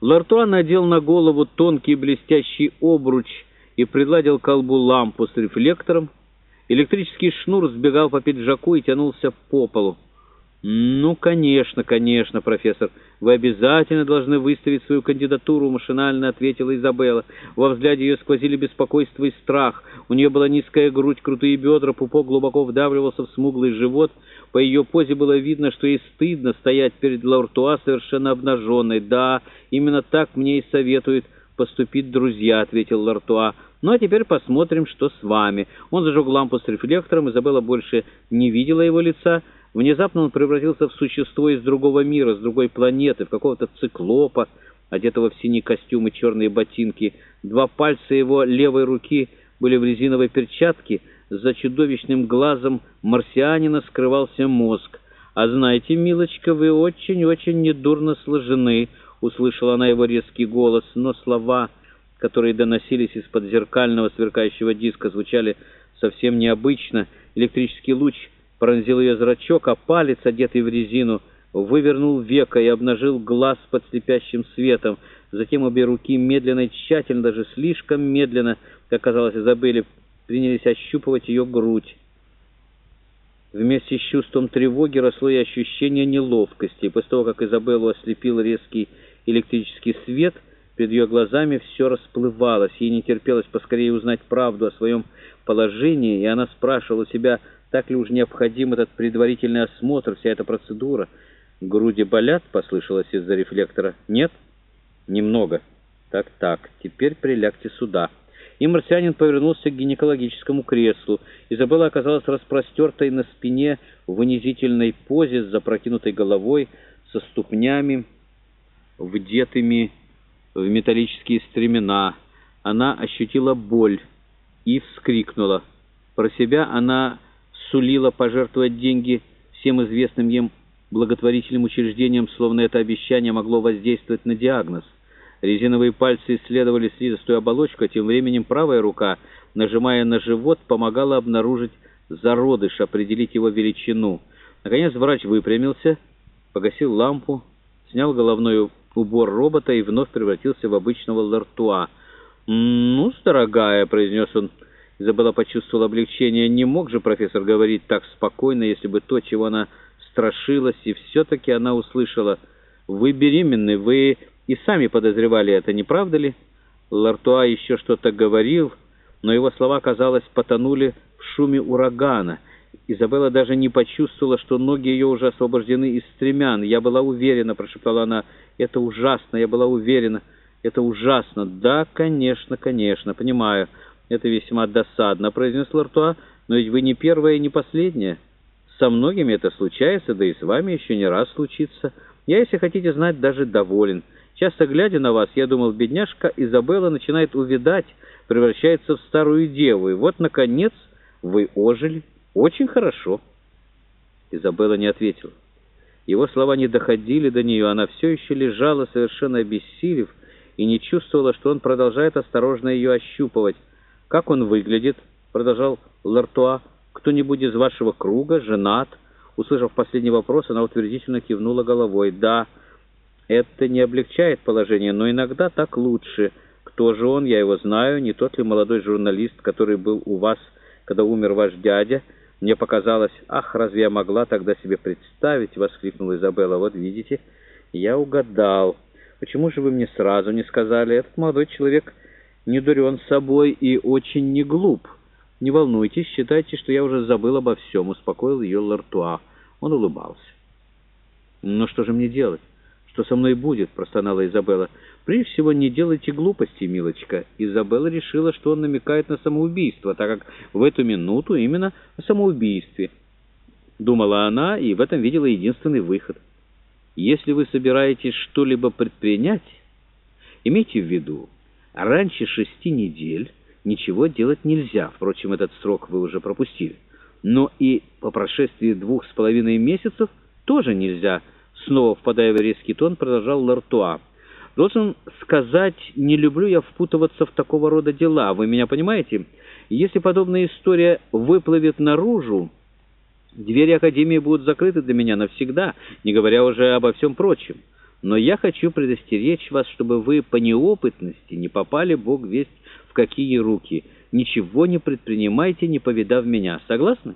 Лартуа надел на голову тонкий блестящий обруч и приладил к колбу лампу с рефлектором. Электрический шнур сбегал по пиджаку и тянулся по полу. «Ну, конечно, конечно, профессор. Вы обязательно должны выставить свою кандидатуру», — машинально ответила Изабелла. Во взгляде ее сквозили беспокойство и страх. У нее была низкая грудь, крутые бедра, пупок глубоко вдавливался в смуглый живот. По ее позе было видно, что ей стыдно стоять перед Лауртуа совершенно обнаженной. «Да, именно так мне и советуют поступить друзья», — ответил Лартуа. «Ну, а теперь посмотрим, что с вами». Он зажег лампу с рефлектором, Изабелла больше не видела его лица. Внезапно он превратился в существо из другого мира, с другой планеты, в какого-то циклопа, одетого в синий костюм и черные ботинки. Два пальца его левой руки были в резиновой перчатке, за чудовищным глазом марсианина скрывался мозг. «А знаете, милочка, вы очень-очень недурно сложены», — услышала она его резкий голос, но слова, которые доносились из-под зеркального сверкающего диска, звучали совсем необычно. Электрический луч — пронзил ее зрачок, а палец, одетый в резину, вывернул веко и обнажил глаз под слепящим светом. Затем обе руки медленно и тщательно, даже слишком медленно, как казалось Изабелле, принялись ощупывать ее грудь. Вместе с чувством тревоги росло и ощущение неловкости. После того, как Изабеллу ослепил резкий электрический свет, перед ее глазами все расплывалось. Ей не терпелось поскорее узнать правду о своем положении, и она спрашивала себя, так ли уж необходим этот предварительный осмотр, вся эта процедура? Груди болят, послышалось из-за рефлектора. Нет? Немного. Так-так, теперь прилягте сюда. И марсианин повернулся к гинекологическому креслу. Изабелла оказалась распростертой на спине в унизительной позе с запрокинутой головой, со ступнями, вдетыми в металлические стремена. Она ощутила боль и вскрикнула. Про себя она сулила пожертвовать деньги всем известным ем благотворительным учреждениям, словно это обещание могло воздействовать на диагноз. Резиновые пальцы исследовали слизистую оболочку, а тем временем правая рука, нажимая на живот, помогала обнаружить зародыш, определить его величину. Наконец врач выпрямился, погасил лампу, снял головной убор робота и вновь превратился в обычного лартуа. «Ну, дорогая», — произнес он, — Изабелла почувствовала облегчение. Не мог же профессор говорить так спокойно, если бы то, чего она страшилась, и все-таки она услышала. «Вы беременны, вы и сами подозревали это, не правда ли?» Лартуа еще что-то говорил, но его слова, казалось, потонули в шуме урагана. Изабелла даже не почувствовала, что ноги ее уже освобождены из стремян. «Я была уверена», — прошептала она, — «это ужасно, я была уверена, это ужасно». «Да, конечно, конечно, понимаю». «Это весьма досадно», — произнес Лартуа, — «но ведь вы не первая и не последняя. Со многими это случается, да и с вами еще не раз случится. Я, если хотите знать, даже доволен. Часто глядя на вас, я думал, бедняжка Изабелла начинает увядать, превращается в старую деву, и вот, наконец, вы ожили. Очень хорошо». Изабелла не ответила. Его слова не доходили до нее, она все еще лежала, совершенно обессилев, и не чувствовала, что он продолжает осторожно ее ощупывать. «Как он выглядит?» — продолжал Лартуа. «Кто-нибудь из вашего круга? Женат?» Услышав последний вопрос, она утвердительно кивнула головой. «Да, это не облегчает положение, но иногда так лучше. Кто же он? Я его знаю. Не тот ли молодой журналист, который был у вас, когда умер ваш дядя?» Мне показалось, ах, разве я могла тогда себе представить, — воскликнула Изабелла. Вот видите, я угадал. Почему же вы мне сразу не сказали? Этот молодой человек не дурен собой и очень не глуп. Не волнуйтесь, считайте, что я уже забыл обо всем», — успокоил ее Лартуа. Он улыбался. «Но что же мне делать? Что со мной будет?» — простонала Изабелла. «Прежде всего, не делайте глупости, милочка». Изабелла решила, что он намекает на самоубийство, так как в эту минуту именно о самоубийстве. Думала она, и в этом видела единственный выход. «Если вы собираетесь что-либо предпринять, имейте в виду, Раньше шести недель ничего делать нельзя, впрочем, этот срок вы уже пропустили. Но и по прошествии двух с половиной месяцев тоже нельзя. Снова впадая в резкий тон, продолжал Лартуа. Должен сказать, не люблю я впутываться в такого рода дела, вы меня понимаете? Если подобная история выплывет наружу, двери Академии будут закрыты для меня навсегда, не говоря уже обо всем прочем. но я хочу предостеречь вас, чтобы вы по неопытности не попали, бог весть, в какие руки. Ничего не предпринимайте, не повидав меня. Согласны?»